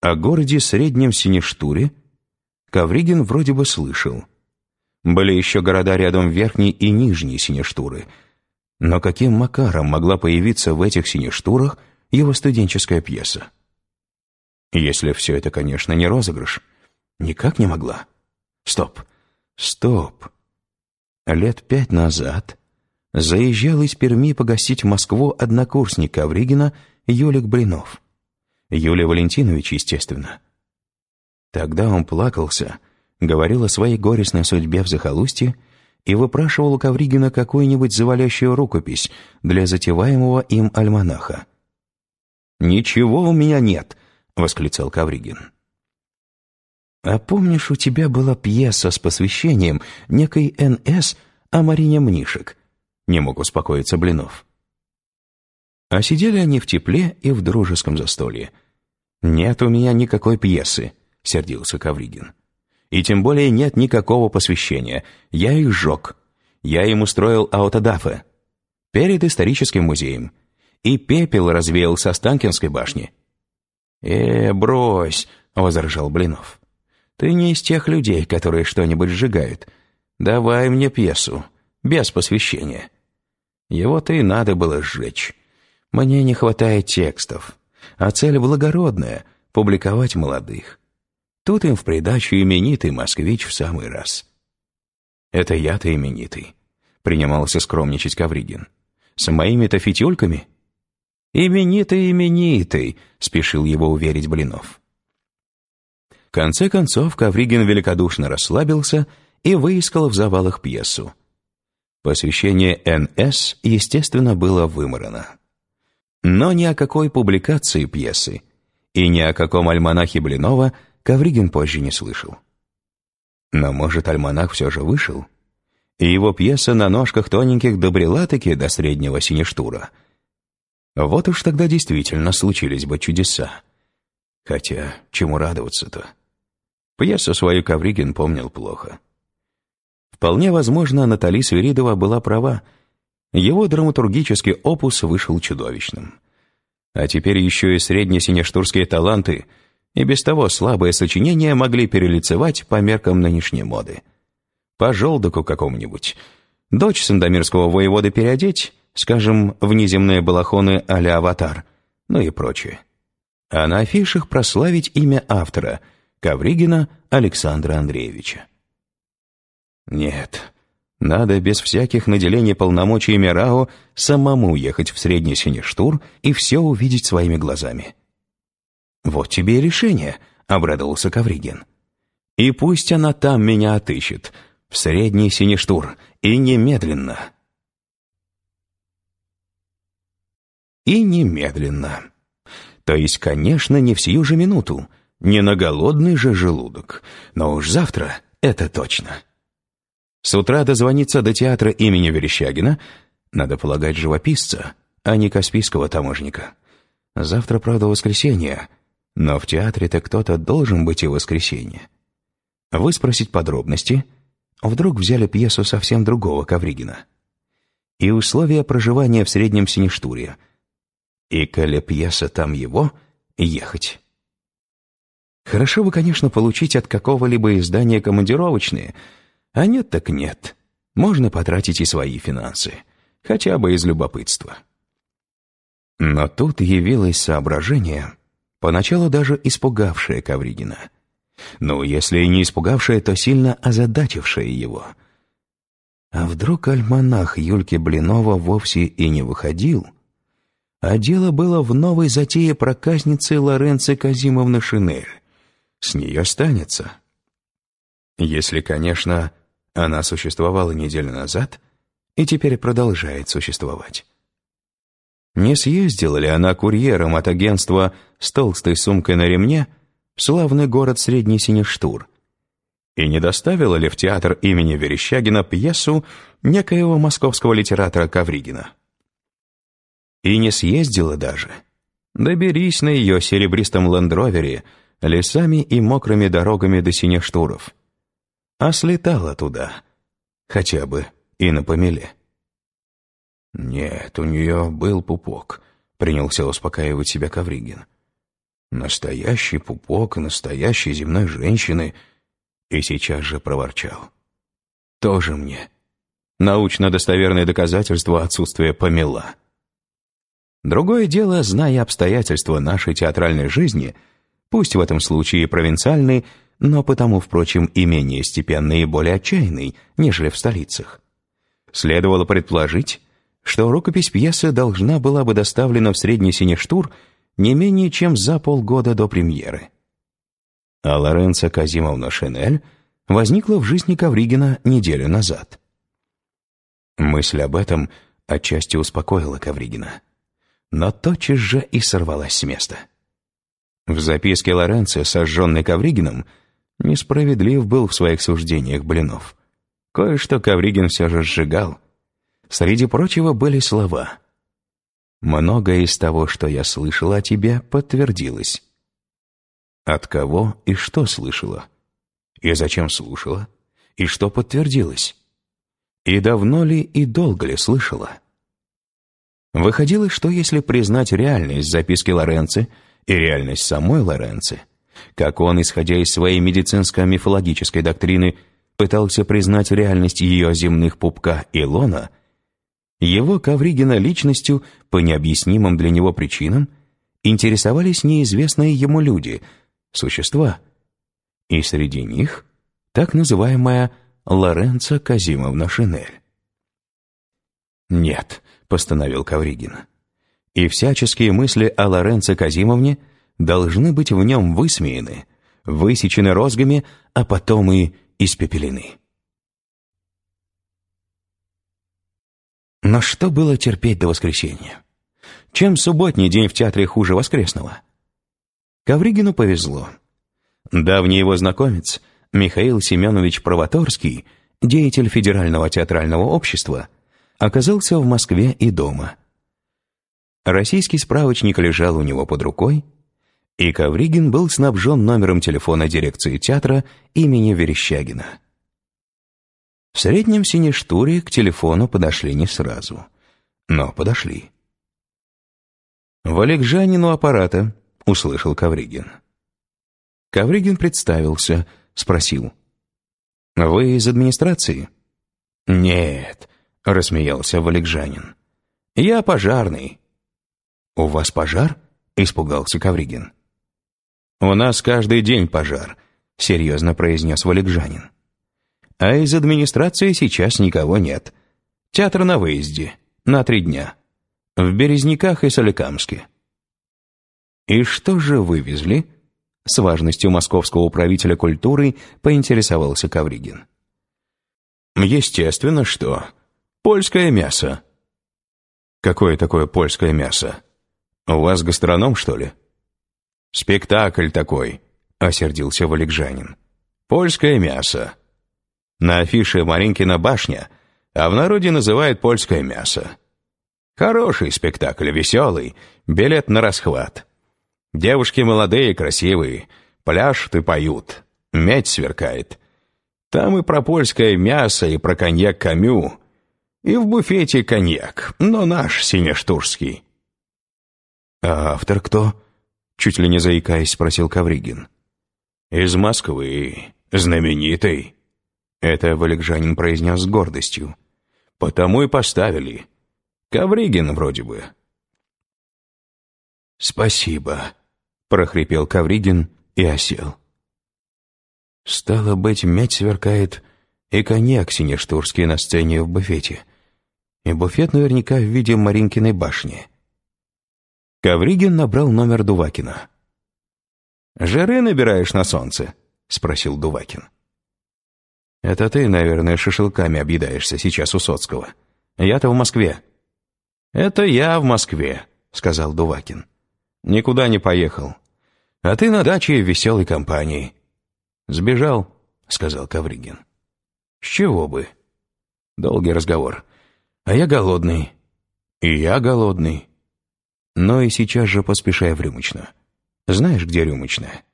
О городе Среднем Синештуре Ковригин вроде бы слышал. Были еще города рядом Верхней и Нижней Синештуры. Но каким макаром могла появиться в этих Синештурах его студенческая пьеса? Если все это, конечно, не розыгрыш, никак не могла. Стоп, стоп. Лет пять назад заезжал из Перми погостить в Москву однокурсник Ковригина Юлик Блинов. Юлия Валентинович, естественно. Тогда он плакался, говорил о своей горестной судьбе в захолустье и выпрашивал у Ковригина какую-нибудь завалящую рукопись для затеваемого им альманаха. «Ничего у меня нет!» — восклицал Ковригин. «А помнишь, у тебя была пьеса с посвящением некой Н.С. о Марине Мнишек?» — не мог успокоиться Блинов. А сидели они в тепле и в дружеском застолье. «Нет у меня никакой пьесы», — сердился Ковригин. «И тем более нет никакого посвящения. Я их сжег. Я им устроил аутодафе. Перед историческим музеем. И пепел развеял со Останкинской башни». «Э, брось», — возражал Блинов. «Ты не из тех людей, которые что-нибудь сжигают. Давай мне пьесу, без посвящения». Его-то и надо было сжечь. Мне не хватает текстов, а цель благородная — публиковать молодых. Тут им в придачу именитый москвич в самый раз. «Это я-то именитый», — принимался скромничать Ковригин. «С моими-то фитюльками?» «Именитый, именитый», — спешил его уверить Блинов. В конце концов Ковригин великодушно расслабился и выискал в завалах пьесу. Посвящение Н.С., естественно, было выморано. Но ни о какой публикации пьесы и ни о каком альманахе Блинова Ковригин позже не слышал. Но, может, альманах все же вышел? И его пьеса на ножках тоненьких добрела-таки до среднего синештура. Вот уж тогда действительно случились бы чудеса. Хотя, чему радоваться-то? Пьесу свою Ковригин помнил плохо. Вполне возможно, Натали Свиридова была права. Его драматургический опус вышел чудовищным. А теперь еще и среднесинештурские таланты и без того слабые сочинения могли перелицевать по меркам нынешней моды. По желдоку какому-нибудь. Дочь сандомирского воевода переодеть, скажем, в неземные балахоны а-ля «Аватар», ну и прочее. А на афишах прославить имя автора — Ковригина Александра Андреевича. Нет, надо без всяких наделений полномочий Мирао самому ехать в Средний Сиништур и все увидеть своими глазами. «Вот тебе и решение», — обрадовался Ковригин. «И пусть она там меня отыщет, в Средний Сиништур, и немедленно». И немедленно. То есть, конечно, не в сию же минуту, не на голодный же желудок, но уж завтра это точно. С утра дозвониться до театра имени Верещагина, надо полагать, живописца, а не Каспийского таможника. Завтра, правда, воскресенье, но в театре-то кто-то должен быть и в воскресенье. Выспросить подробности, вдруг взяли пьесу совсем другого Ковригина. И условия проживания в Среднем Сиништуре. И, коли пьеса там его, ехать. Хорошо бы, конечно, получить от какого-либо издания командировочные — а нет так нет. Можно потратить и свои финансы. Хотя бы из любопытства. Но тут явилось соображение, поначалу даже испугавшее Ковригина. Ну, если и не испугавшее, то сильно озадачившее его. А вдруг альманах Юльки Блинова вовсе и не выходил, а дело было в новой затее проказницы Лоренци Казимовны Шинель. С нее останется. Если, конечно, она существовала неделю назад и теперь продолжает существовать. Не съездила ли она курьером от агентства с толстой сумкой на ремне в славный город Средний Сиништур? И не доставила ли в театр имени Верещагина пьесу некоего московского литератора Ковригина? И не съездила даже. Доберись на ее серебристом лендровере лесами и мокрыми дорогами до Синештуров а слетала туда, хотя бы и на помеле. «Нет, у нее был пупок», — принялся успокаивать себя Ковригин. Настоящий пупок настоящей земной женщины. И сейчас же проворчал. Тоже мне. Научно-достоверное доказательство отсутствия помела. Другое дело, зная обстоятельства нашей театральной жизни, пусть в этом случае провинциальной, но потому, впрочем, и менее степенный и более отчаянный, нежели в столицах. Следовало предположить, что рукопись пьесы должна была бы доставлена в Средний Синештур не менее чем за полгода до премьеры. А Лоренцо Казимовна Шинель возникла в жизни Ковригина неделю назад. Мысль об этом отчасти успокоила Ковригина, но тотчас же и сорвалась с места. В записке Лоренцо, сожженной Ковригином, несправедлив был в своих суждениях Блинов. Кое-что Ковригин все же сжигал. Среди прочего были слова. «Многое из того, что я слышала о тебе, подтвердилось». От кого и что слышала? И зачем слушала? И что подтвердилось? И давно ли и долго ли слышала? Выходило, что если признать реальность записки Лоренци и реальность самой Лоренци, как он, исходя из своей медицинско-мифологической доктрины, пытался признать реальность ее земных пупка и лона, его Ковригина личностью по необъяснимым для него причинам интересовались неизвестные ему люди, существа, и среди них так называемая Лоренцо Казимовна Шинель. «Нет», — постановил Ковригин, «и всяческие мысли о Лоренцо Казимовне должны быть в нем высмеяны, высечены розгами, а потом и испепелены». Но что было терпеть до воскресенья? Чем субботний день в театре хуже воскресного? Ковригину повезло. Давний его знакомец, Михаил Семенович Провоторский, деятель Федерального театрального общества, оказался в Москве и дома. Российский справочник лежал у него под рукой, и Ковригин был снабжен номером телефона дирекции театра имени Верещагина. В среднем синештуре к телефону подошли не сразу, но подошли. «Валикжанину аппарата», — услышал Ковригин. Ковригин представился, спросил. «Вы из администрации?» «Нет», — рассмеялся Валикжанин. «Я пожарный». «У вас пожар?» — испугался Ковригин. «У нас каждый день пожар», — серьезно произнес Валикжанин. «А из администрации сейчас никого нет. Театр на выезде, на три дня. В Березняках и Соликамске». «И что же вывезли?» С важностью московского управителя культуры поинтересовался Ковригин. «Естественно, что. Польское мясо». «Какое такое польское мясо? У вас гастроном, что ли?» «Спектакль такой», — осердился Валикжанин. «Польское мясо. На афише Маринкина башня, а в народе называют польское мясо. Хороший спектакль, веселый, билет на расхват. Девушки молодые, красивые, пляшут и поют, медь сверкает. Там и про польское мясо, и про коньяк Камю, и в буфете коньяк, но наш синештурский. «А автор кто?» — чуть ли не заикаясь, спросил Кавригин. «Из Москвы, знаменитый». Это Валикжанин произнес с гордостью. «Потому и поставили. Кавригин вроде бы». «Спасибо», — прохрипел Кавригин и осел. Стало быть, медь сверкает и коньяк синештурский на сцене в буфете. И буфет наверняка в виде Маринкиной башни. Кавригин набрал номер Дувакина. «Жиры набираешь на солнце?» — спросил Дувакин. «Это ты, наверное, шашлыками объедаешься сейчас у Соцкого. Я-то в Москве». «Это я в Москве», — сказал Дувакин. Никуда не поехал. А ты на даче веселой компании. Сбежал, сказал Кавригин. С чего бы? Долгий разговор. А я голодный. И я голодный. Но и сейчас же поспешай в рюмочную. Знаешь, где рюмочная?